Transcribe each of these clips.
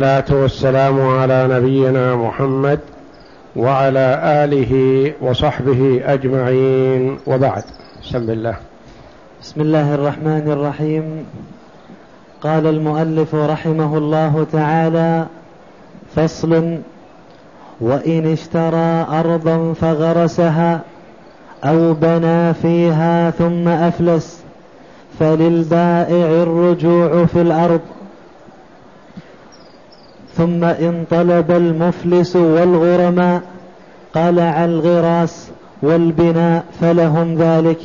الصلاة والسلام على نبينا محمد وعلى آله وصحبه أجمعين. وبعد. بسم الله. بسم الله الرحمن الرحيم. قال المؤلف رحمه الله تعالى فصل وإن اشترى أرضا فغرسها أو بنى فيها ثم أفلس فللبائع الرجوع في الأرض. ثم إن طلب المفلس والغرماء قلع الغراس والبناء فلهم ذلك.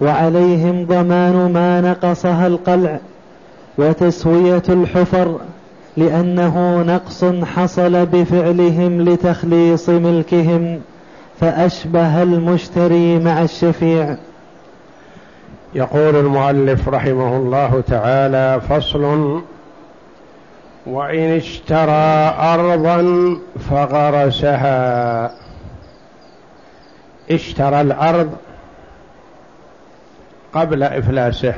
وعليهم ضمان ما نقصها القلع وتسوية الحفر لأنه نقص حصل بفعلهم لتخليص ملكهم فأشبه المشتري مع الشفيع. يقول المؤلف رحمه الله تعالى فصل وإن اشترى أرضا فغرسها. اشترى الأرض قبل إفلاسه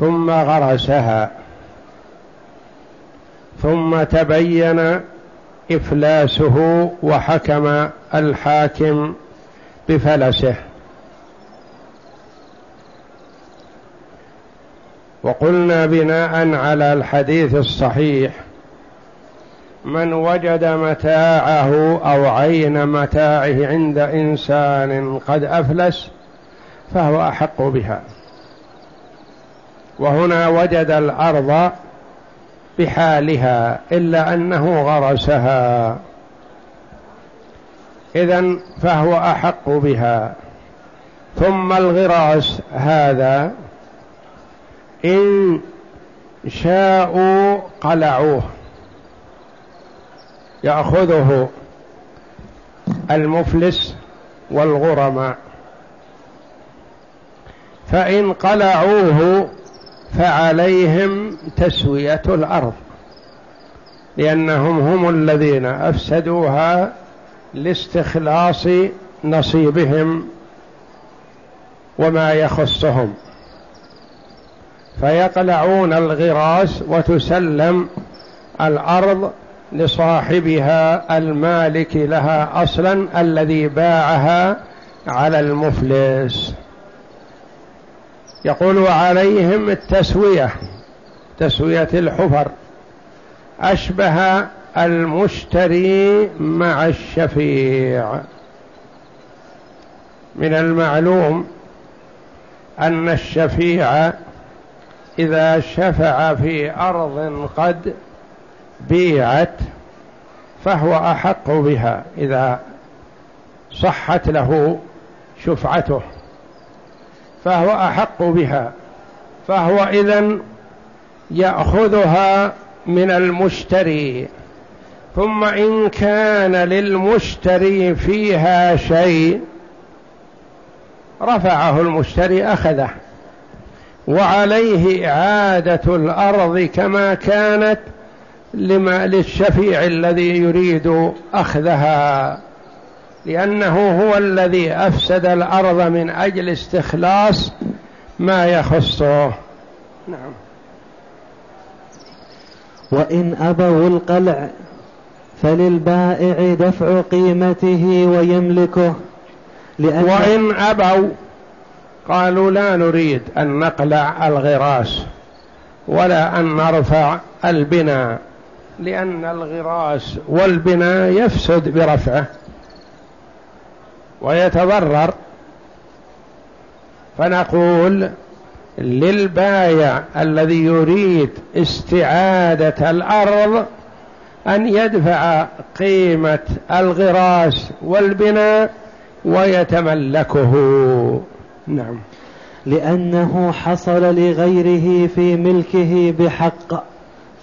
ثم غرسها ثم تبين إفلاسه وحكم الحاكم بفلسه. وقلنا بناء على الحديث الصحيح من وجد متاعه أو عين متاعه عند إنسان قد أفلس فهو أحق بها. وهنا وجد الأرض بحالها إلا أنه غرسها. إذا فهو أحق بها. ثم الغراس هذا إن شاءوا قلعوه. يأخذه المفلس والغرماء. فإن قلعوه فعليهم تسوية الأرض. لأنهم هم الذين أفسدوها لاستخلاص نصيبهم وما يخصهم. فيقلعون الغراس وتسلم الأرض لصاحبها المالك لها أصلا الذي باعها على المفلس. يقول وعليهم التسوية تسوية الحفر. أشبه المشتري مع الشفيع. من المعلوم أن الشفيع إذا شفع في أرض قد بيعت فهو أحق بها إذا صحت له شفعته فهو أحق بها فهو إذن يأخذها من المشتري. ثم إن كان للمشتري فيها شيء رفعه المشتري أخذه. وعليه إعادة الأرض كما كانت لما للشفيع الذي يريد أخذها لأنه هو الذي أفسد الأرض من أجل استخلاص ما يخصه. نعم. وإن أبوا القلع فللبائع دفع قيمته ويملكه لأن وإن أبوا قالوا لا نريد أن نقلع الغراس ولا أن نرفع البناء لأن الغراس والبناء يفسد برفعه ويتضرر. فنقول للبايع الذي يريد استعادة الأرض أن يدفع قيمة الغراس والبناء ويتملكه. نعم. لأنه حصل لغيره في ملكه بحق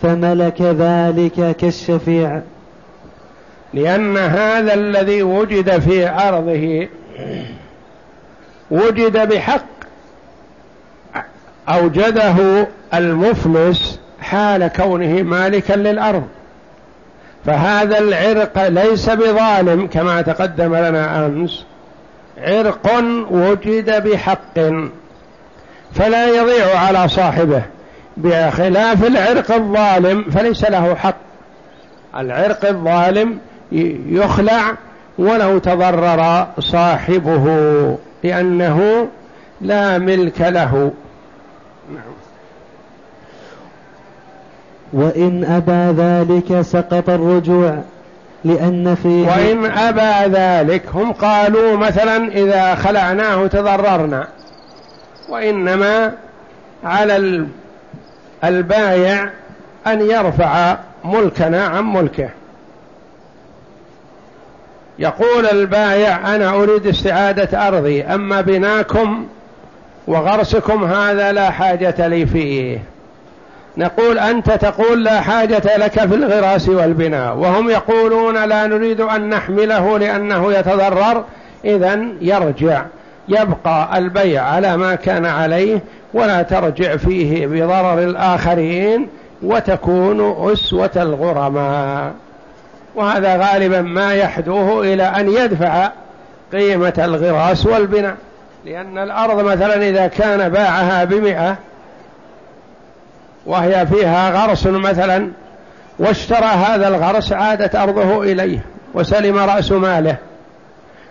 فملك ذلك كالشفيع. لأن هذا الذي وجد في أرضه وجد بحق أوجده المفلس حال كونه مالكا للأرض. فهذا العرق ليس بظالم كما تقدم لنا أمس. عرق وجد بحق فلا يضيع على صاحبه. بخلاف العرق الظالم فليس له حق. العرق الظالم يخلع ولو تضرر صاحبه لأنه لا ملك له. نعم وإن أبى ذلك سقط الرجوع. لأن فيه وإن أبى ذلك هم قالوا مثلا إذا خلعناه تضررنا. وإنما على البايع أن يرفع ملكنا عن ملكه. يقول البايع أنا أريد استعادة أرضي أما بناكم وغرسكم هذا لا حاجة لي فيه. نقول أنت تقول لا حاجة لك في الغراس والبناء وهم يقولون لا نريد أن نحمله لأنه يتضرر إذا يرجع يبقى البيع على ما كان عليه ولا ترجع فيه بضرر الآخرين وتكون أسوة الغرماء. وهذا غالبا ما يحدوه إلى أن يدفع قيمة الغراس والبناء لأن الأرض مثلا إذا كان باعها بمئة وهي فيها غرس مثلا واشترى هذا الغرس عادت أرضه إليه وسلم رأس ماله.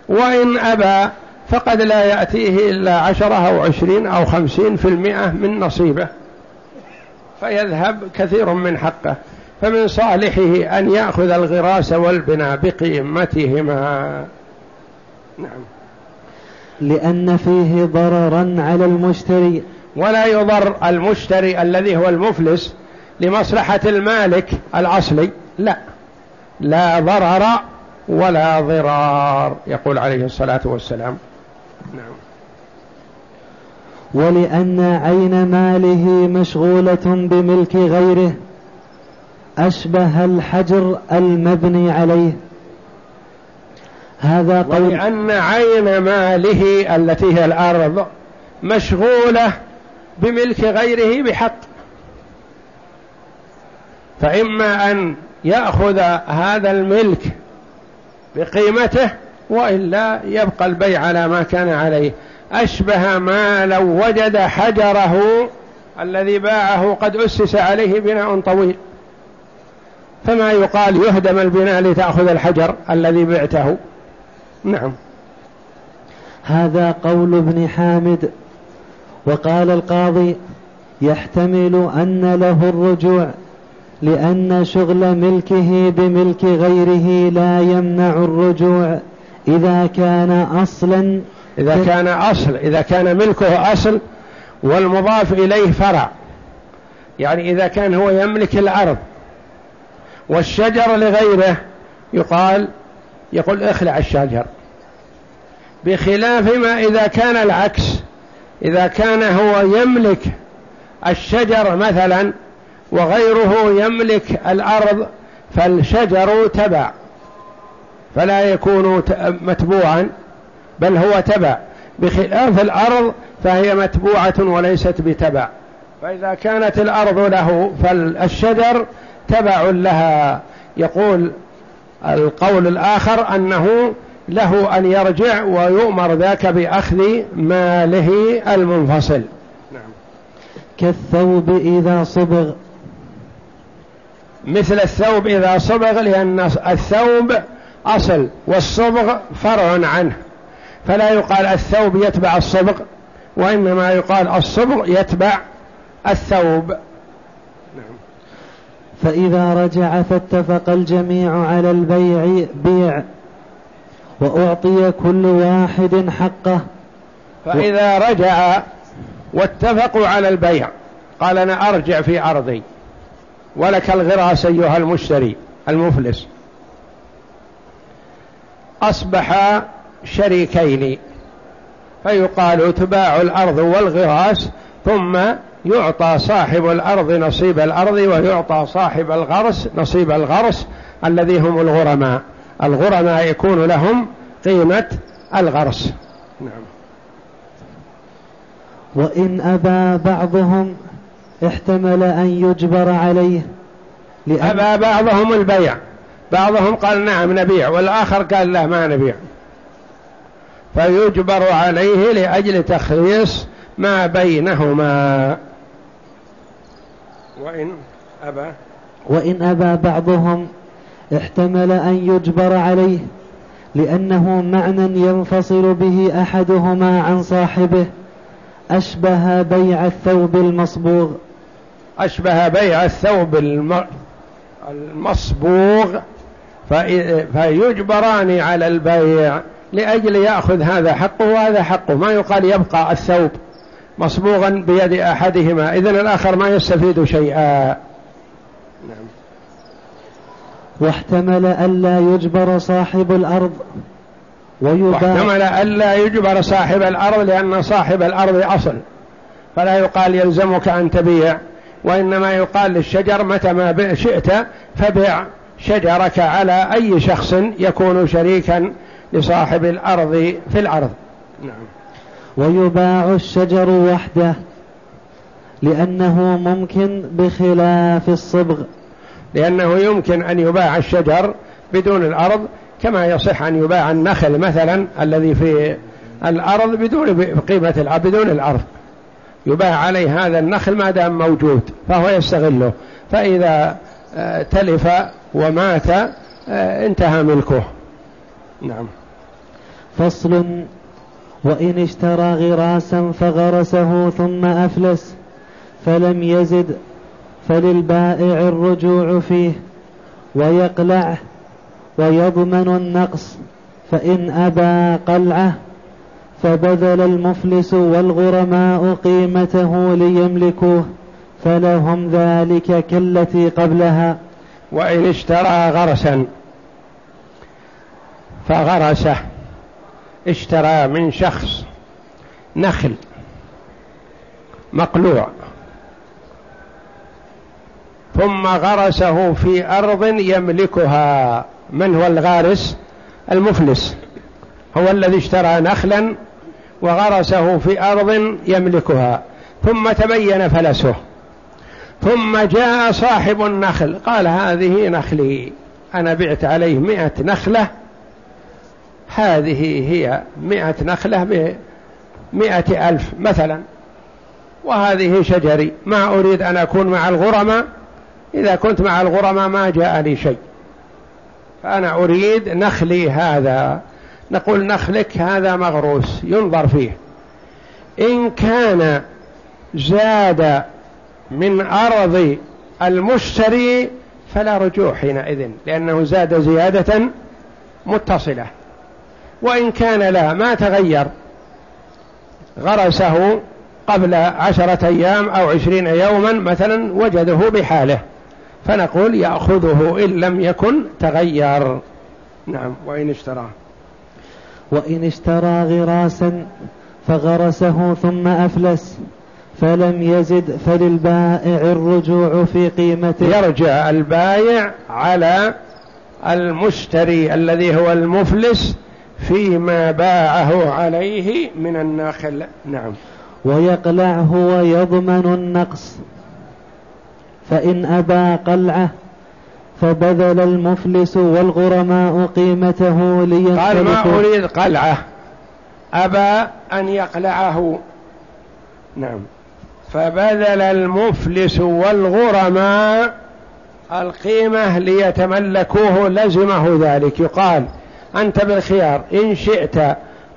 وإن أبى فقد لا يأتيه إلا عشرة أو عشرين أو خمسين في المئة من نصيبه. فيذهب كثير من حقه. فمن صالحه أن يأخذ الغراس والبناء بقيمتهما. نعم. لأن فيه ضررا على المشتري. ولا يضر المشتري الذي هو المفلس لمصلحة المالك الأصلي. لا. لا ضرر ولا ضرار يقول عليه الصلاة والسلام. نعم. ولأن عين ماله مشغولة بملك غيره أشبه الحجر المبني عليه. هذا قول ولأن عين ماله التي هي الأرض مشغولة بملك غيره بحق. فإما أن يأخذ هذا الملك بقيمته وإلا يبقى البيع على ما كان عليه. أشبه ما لو وجد حجره الذي باعه قد أسس عليه بناء طويل. فما يقال يهدم البناء لتأخذ الحجر الذي بعته. نعم. هذا قول ابن حامد. وقال القاضي يحتمل أن له الرجوع لأن شغل ملكه بملك غيره لا يمنع الرجوع إذا كان أصلا إذا كان أصل إذا كان ملكه أصل والمضاف إليه فرع. يعني إذا كان هو يملك الأرض والشجر لغيره يقال يقول اخلع الشجر. بخلاف ما إذا كان العكس إذا كان هو يملك الشجر مثلا وغيره يملك الأرض فالشجر تبع فلا يكون متبوعا بل هو تبع. بخلاف الأرض فهي متبوعة وليست بتبع. فإذا كانت الأرض له فالشجر تبع لها. يقول القول الآخر أنه له أن يرجع ويؤمر ذاك بأخذ ماله المنفصل. نعم. كالثوب إذا صبغ. مثل الثوب إذا صبغ لأن الثوب أصل والصبغ فرع عنه. فلا يقال الثوب يتبع الصبغ وإنما يقال الصبغ يتبع الثوب. نعم. فإذا رجع فاتفق الجميع على البيع بيع. وأعطي كل واحد حقه. فإذا رجع واتفقوا على البيع قال أنا أرجع في أرضي. ولك الغراس أيها المشتري المفلس. أصبح شريكين فيقال تباع الأرض والغراس ثم يعطى صاحب الأرض نصيب الأرض ويعطى صاحب الغرس نصيب الغرس الذي هم الغرماء. الغرماء يكون لهم قيمة الغرس. نعم. وإن أبى بعضهم احتمل أن يجبر عليه لأن أبى بعضهم البيع. بعضهم قال نعم نبيع والآخر قال لا ما نبيع. فيجبر عليه لأجل تخليص ما بينهما. وإن أبى. وإن أبى بعضهم احتمل أن يجبر عليه لأنه معنى ينفصل به أحدهما عن صاحبه أشبه بيع الثوب المصبوغ. أشبه بيع الثوب المصبوغ فيجبران على البيع لأجل يأخذ هذا حقه وهذا حقه. ما يقال يبقى الثوب مصبوغا بيد أحدهما إذن الآخر ما يستفيد شيئا. نعم. واحتمل ألا يجبر صاحب الأرض ويباع واحتمل ألا يجبر صاحب الأرض لأن صاحب الأرض أصل. فلا يقال يلزمك أن تبيع وإنما يقال للشجر متى ما شئت فبع شجرك على أي شخص يكون شريكا لصاحب الأرض في الأرض. نعم. ويباع الشجر وحده لأنه ممكن بخلاف الصبغ. لأنه يمكن أن يباع الشجر بدون الأرض كما يصح أن يباع النخل مثلا الذي في الأرض بدون قيمة الأرض بدون الأرض. يباع عليه هذا النخل ما دام موجود فهو يستغله. فإذا آه، تلف ومات آه، انتهى ملكه. نعم. فصل. وإن اشترى غراسا فغرسه ثم أفلس فلم يزد فللبائع الرجوع فيه ويقلعه ويضمن النقص فإن أبى قلعه فبذل المفلس والغرماء قيمته ليملكوه فلهم ذلك كالتي قبلها. وإن اشترى غرسا فغرسه اشترى من شخص نخل مقلوع. ثم غرسه في أرض يملكها. من هو الغارس؟ المفلس. هو الذي اشترى نخلا وغرسه في أرض يملكها. ثم تبين فلسه. ثم جاء صاحب النخل. قال هذه نخلي. أنا بعت عليه مئة نخلة. هذه هي مئة نخلة بمئة ألف مثلا. وهذه شجري. ما أريد أن أكون مع الغرماء. إذا كنت مع الغرماء ما جاء لي شيء. فأنا أريد نخلي هذا. نقول نخلك هذا مغروس ينظر فيه. إن كان زاد من أرض المشتري فلا رجوع حينئذ لأنه زاد زيادة متصلة. وإن كان لا ما تغير. غرسه قبل عشرة أيام أو عشرين يوما مثلا وجده بحاله. فنقول يأخذه إن لم يكن تغير. نعم وإن اشتراه وإن اشترى غراسا فغرسه ثم أفلس فلم يزد فللبائع الرجوع في قيمته. يرجع البايع على المشتري الذي هو المفلس فيما باعه عليه من الناخل. نعم. ويقلعه ويضمن النقص. فإن أبى قلعه فبذل المفلس والغرماء قيمته لينطلقوا قال ما أريد قلعه. أبى أن يقلعه. نعم. فبذل المفلس والغرماء القيمة ليتملكوه. لزمه ذلك. يقال أنت بالخيار. إن شئت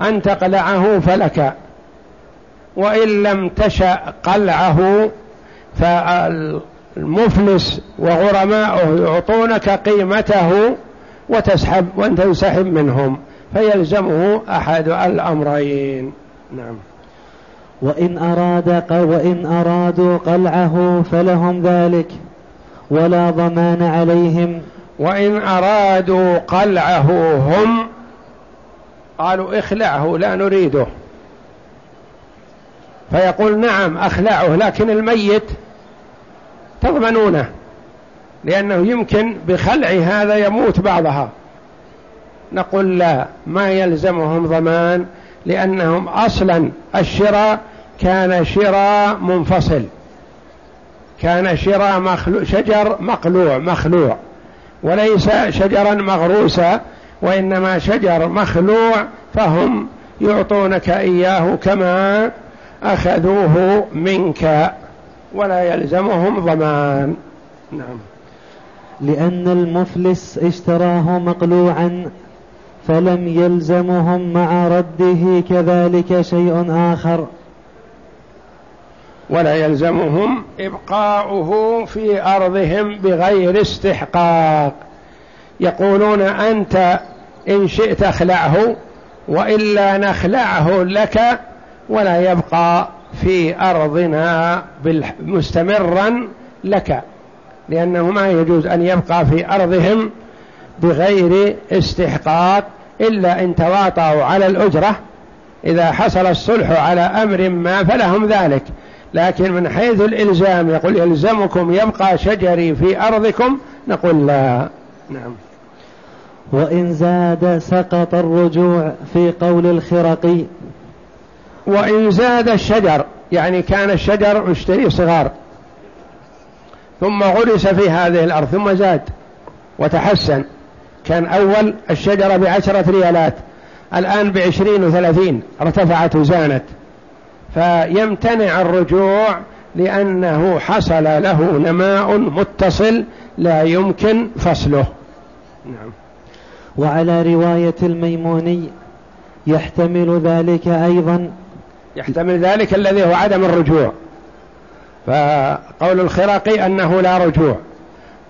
أن تقلعه فلك. وإن لم تشأ قلعه فالمفلس وغرماؤه يعطونك قيمته وتسحب وأن تنسحب منهم فيلزمه أحد الأمرين. نعم. وإن أراد وإن أرادوا قلعه فلهم ذلك ولا ضمان عليهم. وإن أرادوا قلعه هم قالوا اخلعه لا نريده. فيقول نعم أخلعه لكن الميت تضمنونه لأنه يمكن بخلع هذا يموت بعضها. نقول لا ما يلزمهم ضمان لأنهم أصلا الشراء كان شراء منفصل. كان شراء مخلوع شجر مقلوع مخلوع. وليس شجرا مغروسا وإنما شجر مخلوع فهم يعطونك إياه كما أخذوه منك. ولا يلزمهم ضمان. نعم. لأن المفلس اشتراه مقلوعا فلم يلزمهم مع رده كذلك شيء آخر. ولا يلزمهم إبقاؤه في أرضهم بغير استحقاق. يقولون أنت إن شئت اخلعه وإلا نخلعه لك ولا يبقى. في أرضنا مستمرا لك لأنه ما يجوز أن يبقى في أرضهم بغير استحقاق إلا إن تواطؤوا على الأجرة. إذا حصل الصلح على أمر ما فلهم ذلك. لكن من حيث الإلزام يقول يلزمكم يبقى شجري في أرضكم نقول لا. نعم. وإن زاد سقط الرجوع في قول الخرقي وإن زاد الشجر يعني كان الشجر مشتري صغار. ثم غرس في هذه الأرض ثم زاد وتحسن. كان أول الشجرة بعشرة ريالات الآن بعشرين وثلاثين ارتفعت وزانت. فيمتنع الرجوع لأنه حصل له نماء متصل لا يمكن فصله. نعم. وعلى رواية الميموني يحتمل ذلك أيضا يحتمل ذلك الذي هو عدم الرجوع. فقول الخرقي أنه لا رجوع.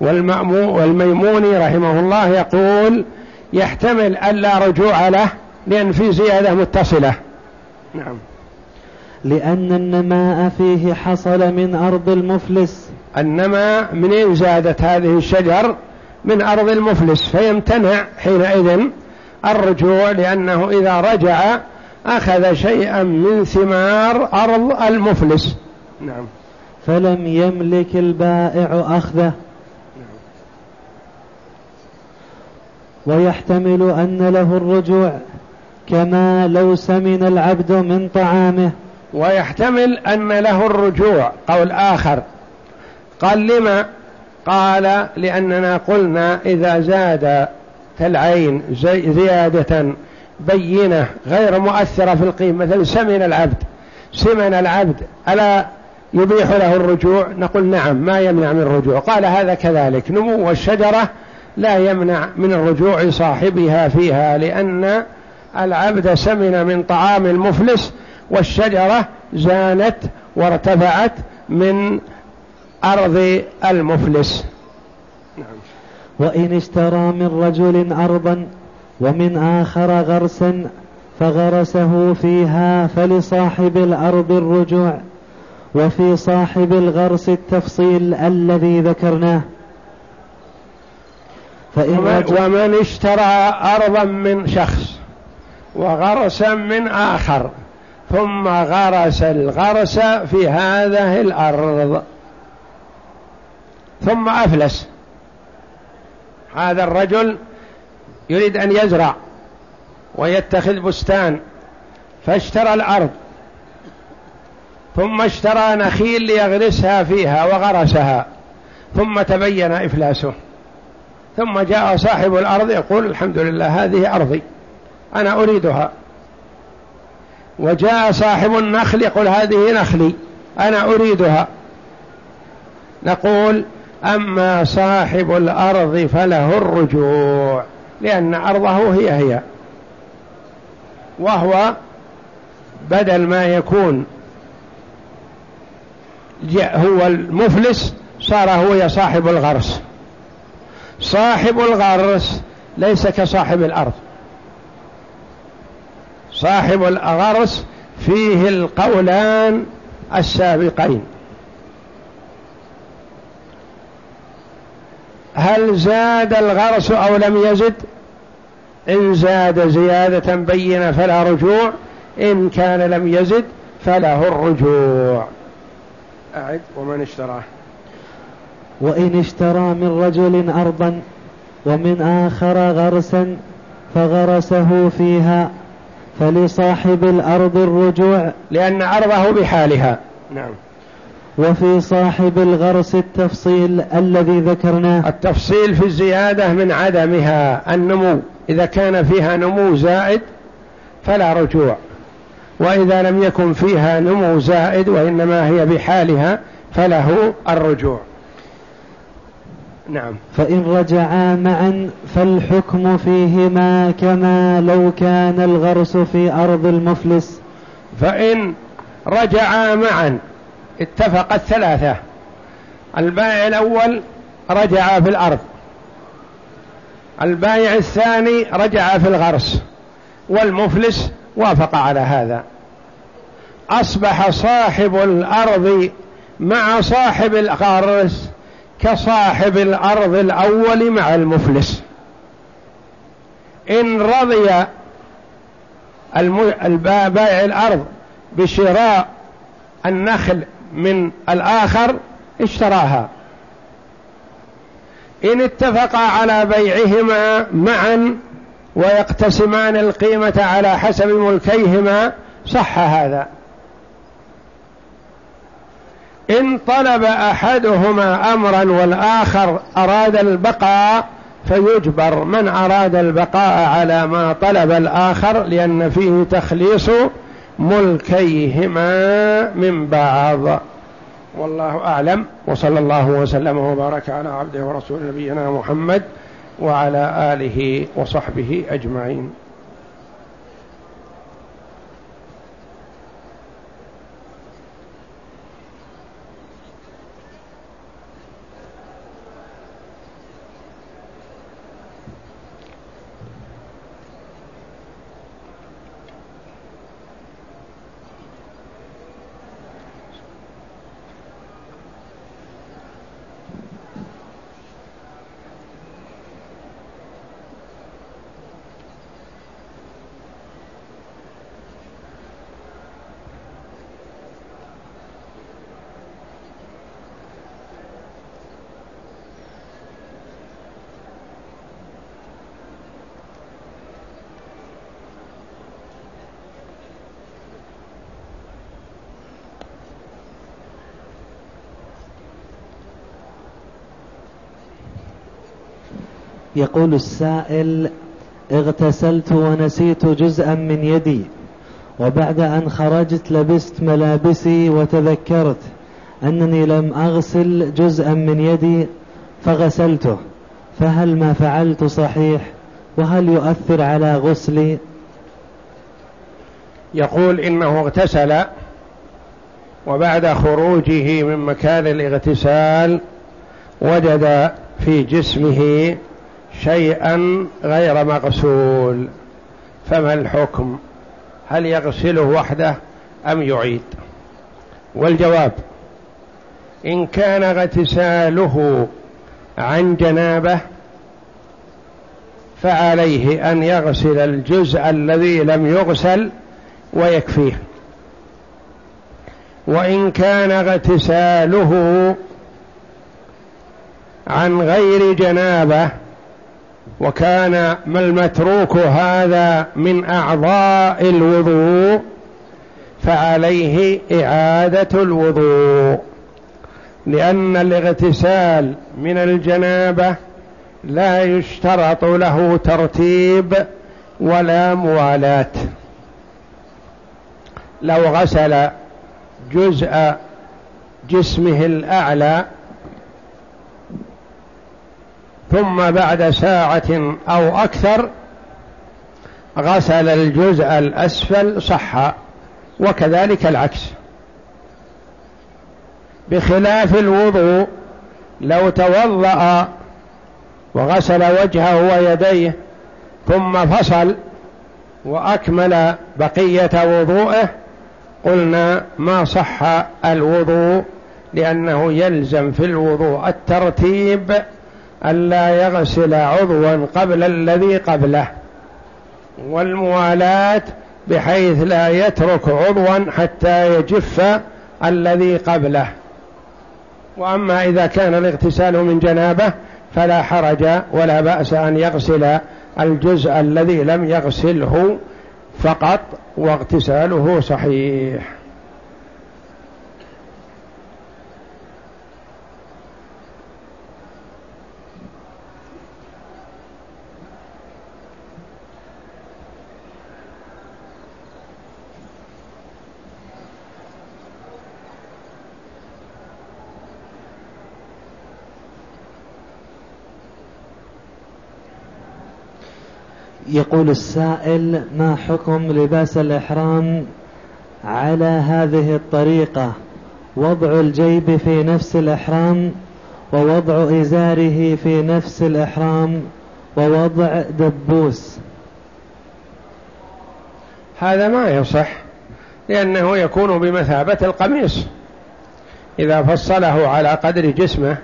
والميموني رحمه الله يقول يحتمل أن لا رجوع له لأن في زيادة متصلة. نعم. لأن النماء فيه حصل من أرض المفلس. النماء منين زادت هذه الشجر؟ من أرض المفلس. فيمتنع حينئذ الرجوع لأنه إذا رجع أخذ شيئا من ثمار أرض المفلس. نعم. فلم يملك البائع أخذه. ويحتمل أن له الرجوع كما لو سمن العبد من طعامه. ويحتمل أن له الرجوع. قول آخر. قال لما؟ قال لأننا قلنا إذا زاد العين زيادة بينة غير مؤثرة في القيمة مثل سمن العبد. سمن العبد. ألا يبيح له الرجوع؟ نقول نعم ما يمنع من الرجوع. قال هذا كذلك. نمو الشجرة لا يمنع من الرجوع صاحبها فيها لأن العبد سمن من طعام المفلس والشجرة زانت وارتفعت من أرض المفلس. نعم. وإن اشترى من رجل أرضا ومن آخر غرسا فغرسه فيها فلصاحب الأرض الرجوع وفي صاحب الغرس التفصيل الذي ذكرناه. فإن ومن اشترى أرضا من شخص وغرسا من آخر ثم غرس الغرس في هذه الأرض ثم أفلس. هذا الرجل يريد أن يزرع ويتخذ بستان فاشترى الأرض ثم اشترى نخيل ليغرسها فيها وغرسها ثم تبين إفلاسه ثم جاء صاحب الأرض يقول الحمد لله هذه أرضي أنا أريدها. وجاء صاحب النخل يقول هذه نخلي أنا أريدها. نقول أما صاحب الأرض فله الرجوع. لأن أرضه هي هي وهو بدل ما يكون هو المفلس صار هو صاحب الغرس. صاحب الغرس ليس كصاحب الأرض. صاحب الغرس فيه القولان السابقين. هل زاد الغرس أو لم يزد؟ إن زاد زيادة بينة فلا رجوع إن كان لم يزد فله الرجوع. أعد ومن اشتراه. وإن اشترى من رجل أرضا ومن آخر غرسا فغرسه فيها فلصاحب الأرض الرجوع. لأن أرضه بحالها. نعم. وفي صاحب الغرس التفصيل الذي ذكرناه. التفصيل في الزيادة من عدمها النمو. إذا كان فيها نمو زائد فلا رجوع وإذا لم يكن فيها نمو زائد وإنما هي بحالها فله الرجوع. نعم. فإن رجعا معا فالحكم فيهما كما لو كان الغرس في أرض المفلس. فإن رجعا معا اتفق الثلاثة. البائع الأول رجع في الأرض. البائع الثاني رجع في الغرس والمفلس وافق على هذا. أصبح صاحب الأرض مع صاحب الغرس كصاحب الأرض الأول مع المفلس. إن رضي بائع الأرض بشراء النخل من الآخر اشتراها. إن اتفقا على بيعهما معا ويقتسمان القيمة على حسب ملكيهما صح هذا. إن طلب أحدهما أمرا والآخر أراد البقاء فيجبر. من أراد البقاء على ما طلب الآخر؟ لأن فيه تخليص ملكيهما من بعض. والله أعلم. وصلى الله وسلم وبارك على عبده ورسول نبينا محمد وعلى آله وصحبه أجمعين. يقول السائل اغتسلت ونسيت جزءا من يدي وبعد أن خرجت لبست ملابسي وتذكرت أنني لم أغسل جزءا من يدي فغسلته فهل ما فعلت صحيح؟ وهل يؤثر على غسلي؟ يقول إنه اغتسل وبعد خروجه من مكان الاغتسال وجد في جسمه شيئا غير مغسول فما الحكم؟ هل يغسله وحده أم يعيد؟ والجواب إن كان اغتساله عن جنابة فعليه أن يغسل الجزء الذي لم يغسل ويكفيه. وإن كان اغتساله عن غير جنابة وكان ما المتروك هذا من أعضاء الوضوء فعليه إعادة الوضوء. لأن الاغتسال من الجنابة لا يشترط له ترتيب ولا موالاة لو غسل جزء جسمه الأعلى ثم بعد ساعة أو أكثر غسل الجزء الأسفل صح وكذلك العكس. بخلاف الوضوء لو توضأ وغسل وجهه ويديه ثم فصل وأكمل بقية وضوءه قلنا ما صح الوضوء لأنه يلزم في الوضوء الترتيب ألا يغسل عضوا قبل الذي قبله. والموالاة بحيث لا يترك عضوا حتى يجف الذي قبله. وأما إذا كان الاغتسال من جنابه فلا حرج ولا بأس أن يغسل الجزء الذي لم يغسله فقط واغتساله صحيح. يقول السائل ما حكم لباس الإحرام على هذه الطريقة؟ وضع الجيب في نفس الإحرام ووضع إزاره في نفس الإحرام ووضع دبوس. هذا ما يصح لأنه يكون بمثابة القميص. إذا فصله على قدر جسمه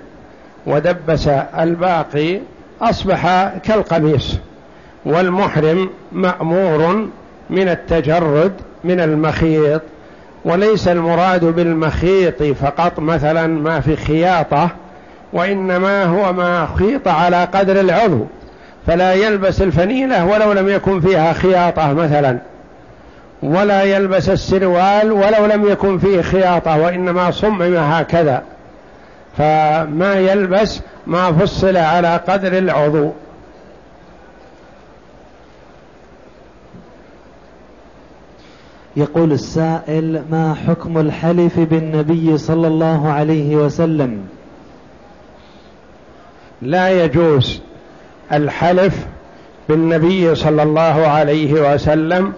ودبس الباقي أصبح كالقميص. والمحرم مأمور من التجرد من المخيط وليس المراد بالمخيط فقط مثلا ما في خياطة وإنما هو ما خيط على قدر العضو فلا يلبس الفنيلة ولو لم يكن فيها خياطة مثلا ولا يلبس السروال ولو لم يكن فيه خياطة وإنما صمم هكذا فما يلبس ما فصل على قدر العضو. يقول السائل ما حكم الحلف بالنبي صلى الله عليه وسلم؟ لا يجوز الحلف بالنبي صلى الله عليه وسلم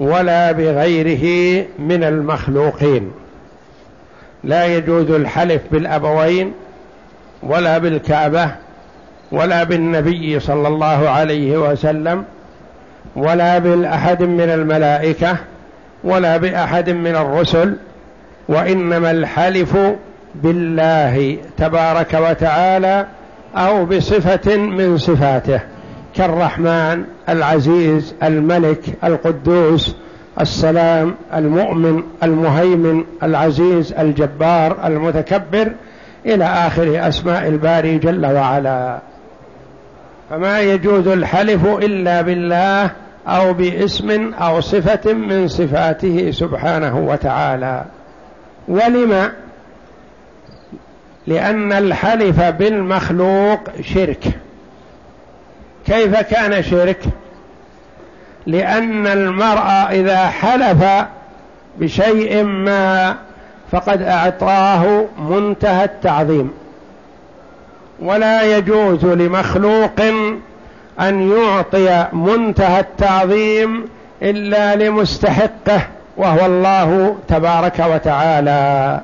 ولا بغيره من المخلوقين. لا يجوز الحلف بالأبوين ولا بالكعبة ولا بالنبي صلى الله عليه وسلم ولا بالأحد من الملائكة ولا بأحد من الرسل وإنما الحلف بالله تبارك وتعالى أو بصفة من صفاته كالرحمن العزيز الملك القدوس السلام المؤمن المهيمن العزيز الجبار المتكبر إلى آخر أسماء الباري جل وعلا. فما يجوز الحلف إلا بالله أو باسم أو صفة من صفاته سبحانه وتعالى. ولم؟ لأن الحلف بالمخلوق شرك. كيف كان شرك؟ لأن المرء إذا حلف بشيء ما فقد أعطاه منتهى التعظيم. ولا يجوز لمخلوق أن يعطي منتهى التعظيم إلا لمستحقه وهو الله تبارك وتعالى.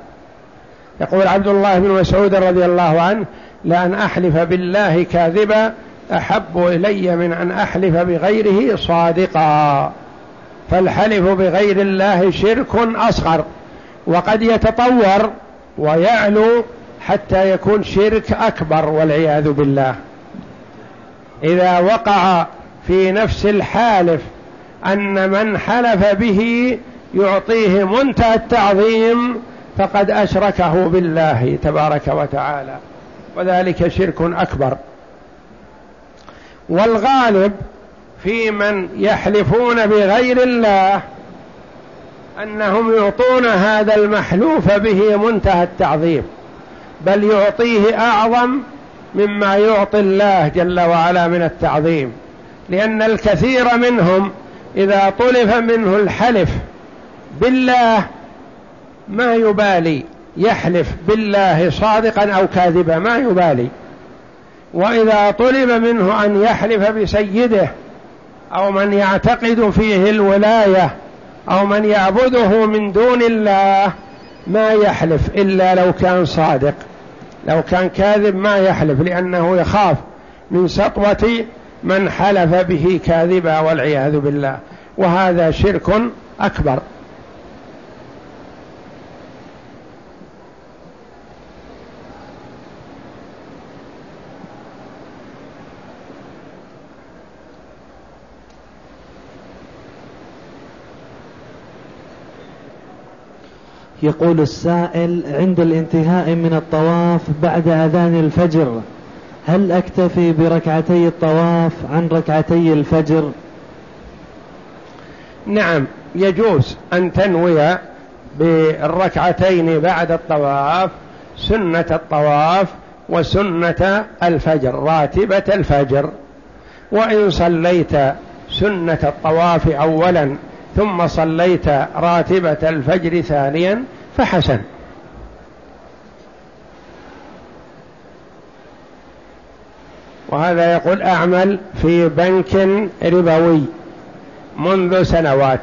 يقول عبد الله بن مسعود رضي الله عنه لأن أحلف بالله كاذبا أحب إلي من أن أحلف بغيره صادقا. فالحلف بغير الله شرك أصغر وقد يتطور ويعلو حتى يكون شرك أكبر والعياذ بالله. إذا وقع في نفس الحالف أن من حلف به يعطيه منتهى التعظيم فقد أشركه بالله تبارك وتعالى وذلك شرك أكبر. والغالب في من يحلفون بغير الله أنهم يعطون هذا المحلوف به منتهى التعظيم بل يعطيه أعظم مما يعطي الله جل وعلا من التعظيم لأن الكثير منهم إذا طلف منه الحلف بالله ما يبالي يحلف بالله صادقا أو كاذبا ما يبالي. وإذا طلب منه أن يحلف بسيده أو من يعتقد فيه الولاية أو من يعبده من دون الله ما يحلف إلا لو كان صادق. لو كان كاذب ما يحلف لأنه يخاف من سطوة من حلف به كاذبا والعياذ بالله. وهذا شرك أكبر. يقول السائل عند الانتهاء من الطواف بعد أذان الفجر هل أكتفي بركعتي الطواف عن ركعتي الفجر؟ نعم يجوز أن تنوي بالركعتين بعد الطواف سنة الطواف وسنة الفجر راتبة الفجر. وإن صليت سنة الطواف أولا ثم صليت راتبة الفجر ثانيا فحسن. وهذا يقول أعمل في بنك ربوي منذ سنوات.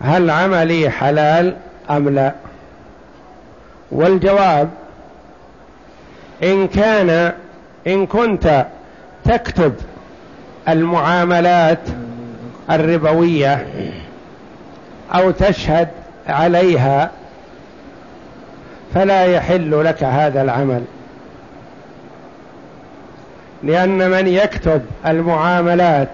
هل عملي حلال أم لا؟ والجواب إن كان إن كنت تكتب المعاملات الربوية أو تشهد عليها فلا يحل لك هذا العمل. لأن من يكتب المعاملات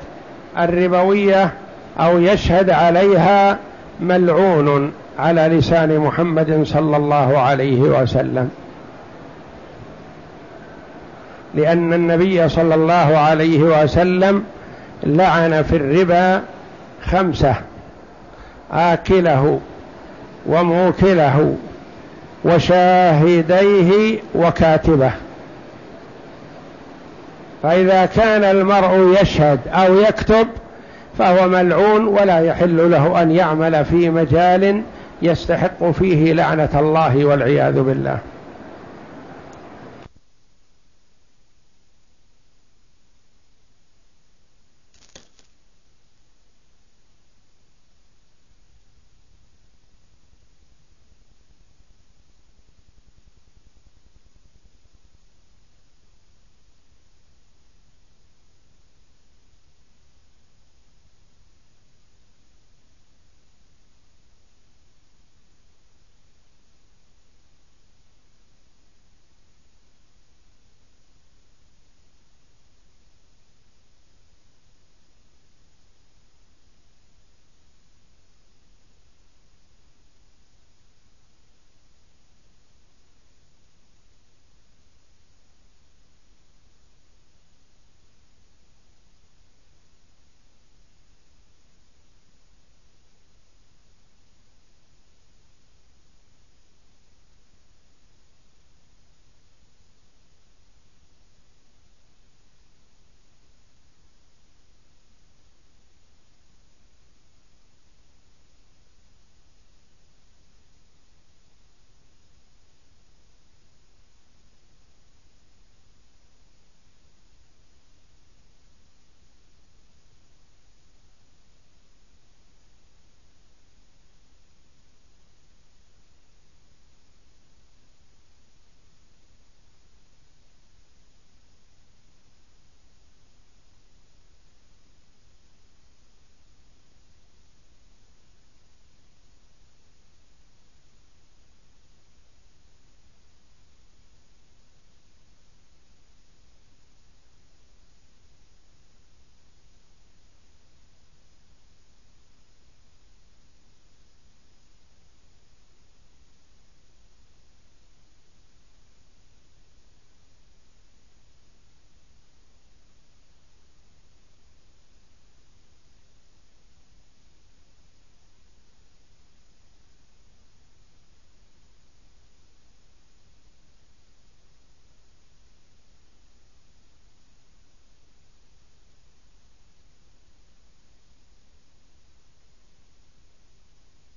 الربوية أو يشهد عليها ملعون على لسان محمد صلى الله عليه وسلم. لأن النبي صلى الله عليه وسلم لعن في الربا خمسة آكله وموكله وشاهديه وكاتبه. فإذا كان المرء يشهد أو يكتب فهو ملعون ولا يحل له أن يعمل في مجال يستحق فيه لعنة الله والعياذ بالله.